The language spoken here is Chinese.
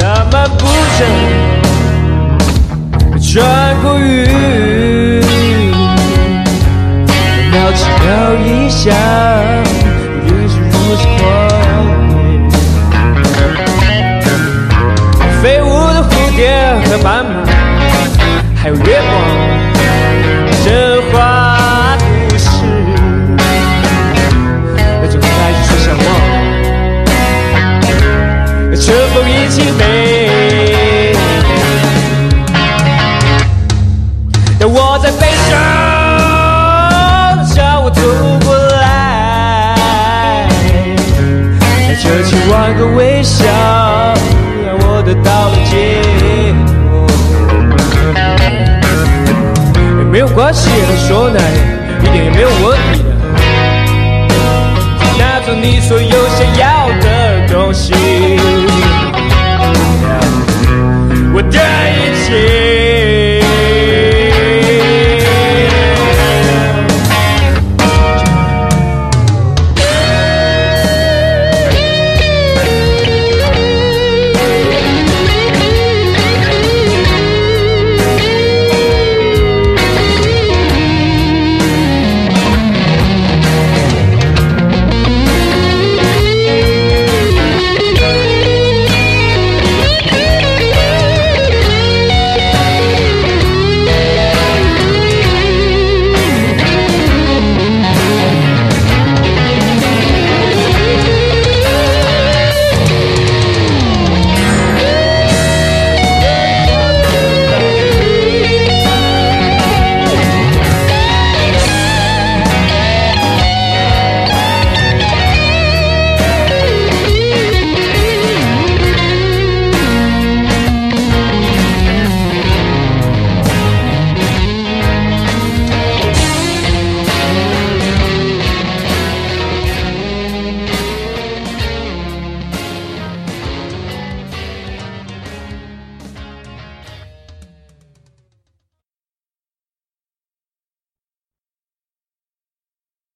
Chama bujão 穿过雨，鸟轻鸟一响，于是如此狂野。飞舞的蝴蝶和斑马，还有月光，神话故事，那种开始说向往，春风一起飞。这千万个微笑让我得到了解脱也没有关系了说来一点也没有问题拿走你所有